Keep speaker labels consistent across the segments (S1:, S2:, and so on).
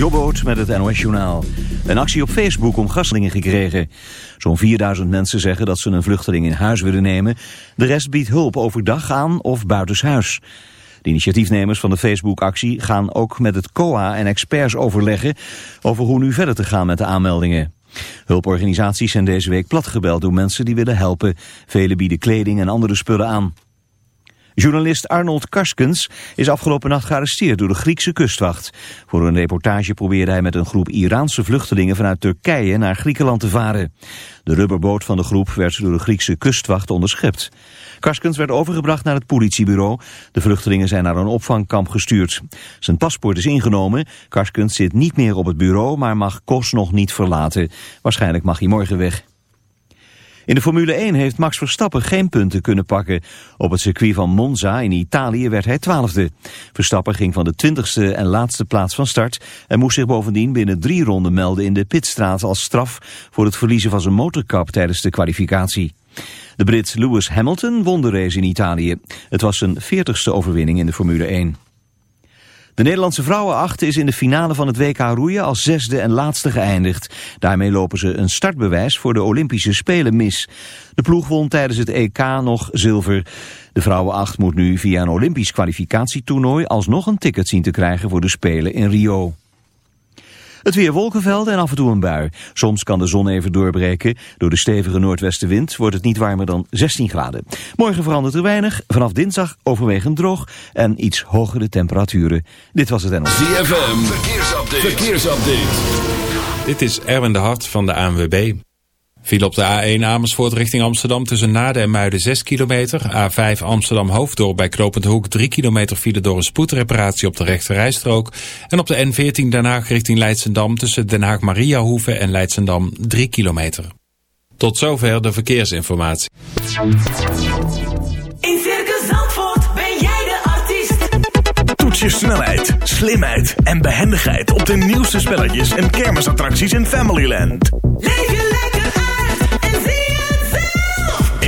S1: Jobboot met het NOS Journaal. Een actie op Facebook om gaslingen gekregen. Zo'n 4000 mensen zeggen dat ze een vluchteling in huis willen nemen. De rest biedt hulp overdag aan of buitenshuis. De initiatiefnemers van de Facebook-actie gaan ook met het COA en experts overleggen... over hoe nu verder te gaan met de aanmeldingen. Hulporganisaties zijn deze week platgebeld door mensen die willen helpen. Velen bieden kleding en andere spullen aan. Journalist Arnold Karskens is afgelopen nacht gearresteerd door de Griekse kustwacht. Voor een reportage probeerde hij met een groep Iraanse vluchtelingen vanuit Turkije naar Griekenland te varen. De rubberboot van de groep werd door de Griekse kustwacht onderschept. Karskens werd overgebracht naar het politiebureau. De vluchtelingen zijn naar een opvangkamp gestuurd. Zijn paspoort is ingenomen. Karskens zit niet meer op het bureau, maar mag Kos nog niet verlaten. Waarschijnlijk mag hij morgen weg. In de Formule 1 heeft Max Verstappen geen punten kunnen pakken. Op het circuit van Monza in Italië werd hij twaalfde. Verstappen ging van de twintigste en laatste plaats van start... en moest zich bovendien binnen drie ronden melden in de pitstraat als straf... voor het verliezen van zijn motorkap tijdens de kwalificatie. De Brit Lewis Hamilton won de race in Italië. Het was zijn veertigste overwinning in de Formule 1. De Nederlandse vrouwenacht is in de finale van het WK roeien als zesde en laatste geëindigd. Daarmee lopen ze een startbewijs voor de Olympische Spelen mis. De ploeg won tijdens het EK nog zilver. De vrouwenacht moet nu via een Olympisch kwalificatietoernooi alsnog een ticket zien te krijgen voor de Spelen in Rio. Het weer wolkenvelden en af en toe een bui. Soms kan de zon even doorbreken. Door de stevige noordwestenwind wordt het niet warmer dan 16 graden. Morgen verandert er weinig. Vanaf dinsdag overwegend droog en iets hogere temperaturen. Dit was het NL.
S2: ZFM, verkeersupdate. verkeersupdate.
S3: Dit is Erwin de Hart van de ANWB. Viel op de A1 Amersfoort richting Amsterdam tussen Naden en Muiden 6 kilometer. A5 Amsterdam Hoofddorp bij Knopend Hoek 3 kilometer file door een spoedreparatie op de rechte rijstrook. En op de N14 Den Haag richting Leidsendam tussen Den Haag Mariahoeve en Leidsendam 3 kilometer. Tot zover de verkeersinformatie.
S4: In Circus Zandvoort ben jij de artiest.
S5: Toets je snelheid, slimheid en behendigheid op de nieuwste spelletjes en kermisattracties in Familyland.
S4: Leef je lekker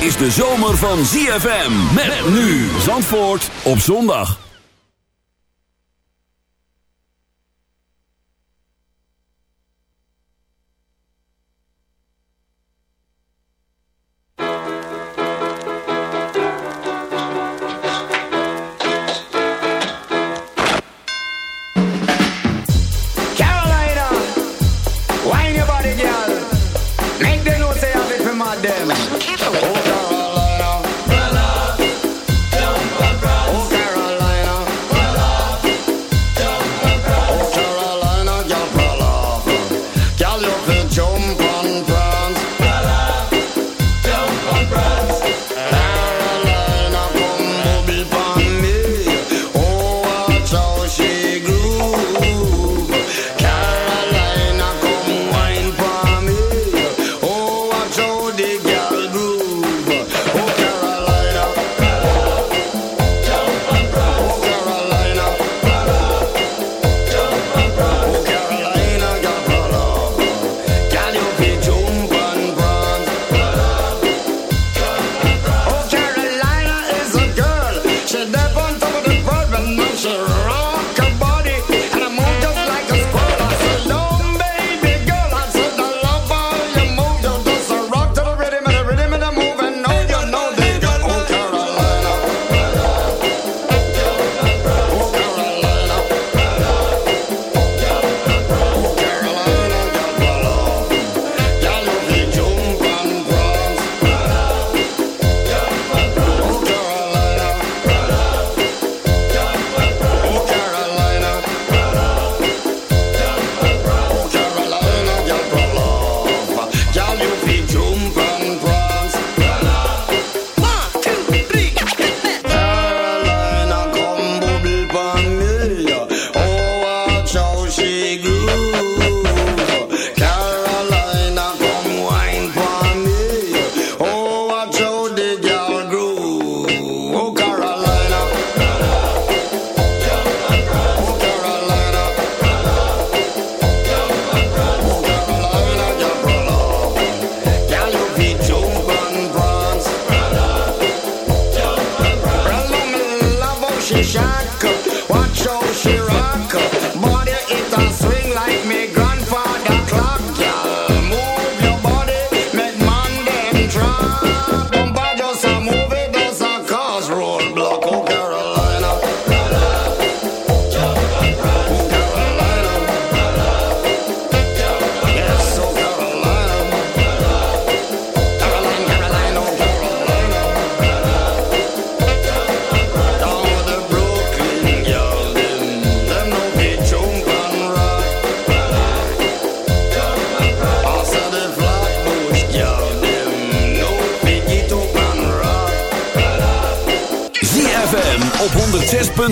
S2: Is de zomer van ZFM. Met nu Zandvoort op zondag.
S6: Carolina, wine your body, girl. Make them know say for mad them. Oh, Carolina.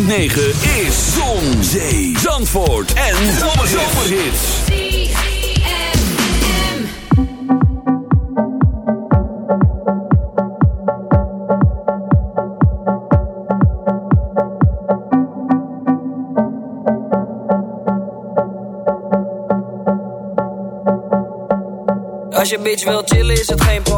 S2: 106.9 is Zon, Zee, Zandvoort en Zomerhits.
S7: Als je bitch wil chillen is het geen probleem,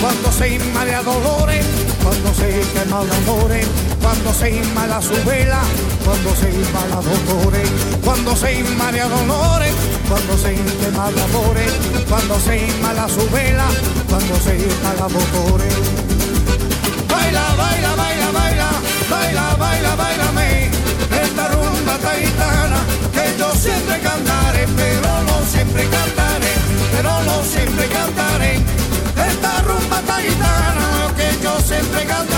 S8: Cuando se inmala dolores, cuando se quema de amores, cuando se inmala su vela, cuando se inmala dolores, cuando se inmala dolores, cuando se quema de amores, cuando se inmala su vela, cuando se inmala dolores. Baila, baila, baila, baila, baila, baila, bailame, esta rumba esta gitana que yo siempre cantaré, pero no siempre cantaré, pero no siempre cantaré mata guitarra, lo que yo siempre canto.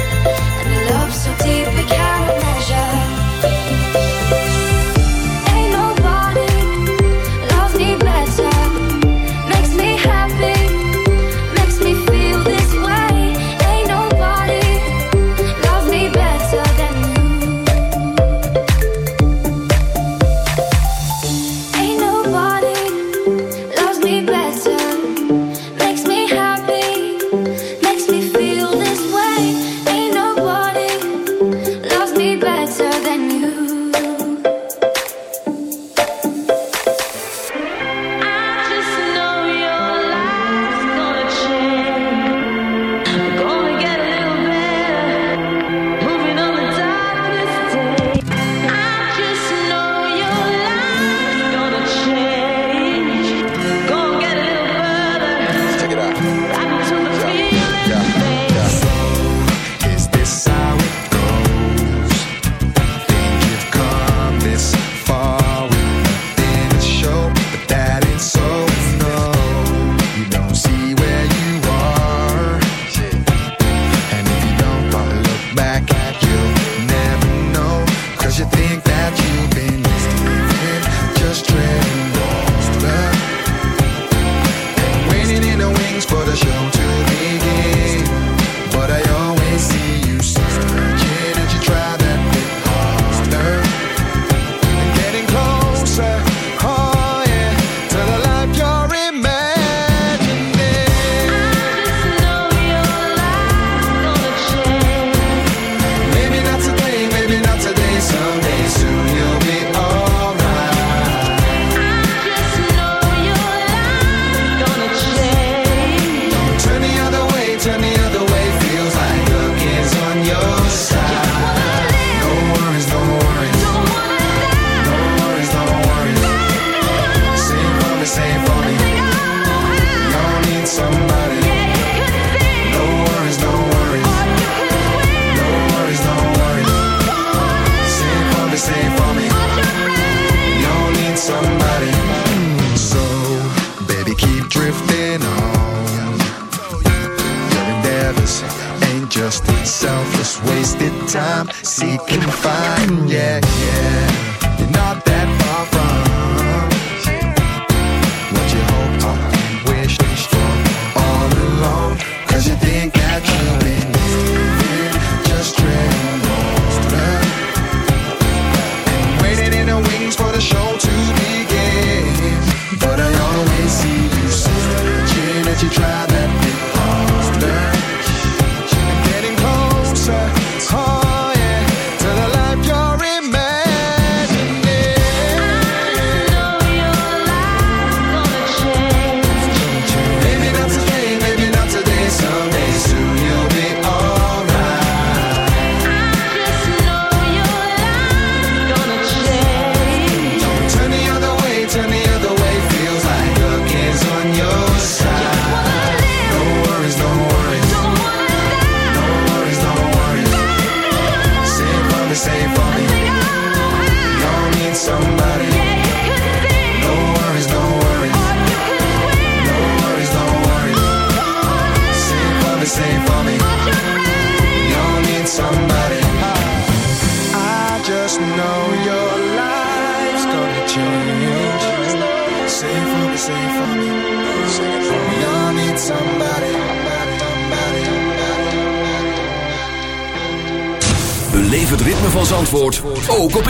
S9: You
S10: try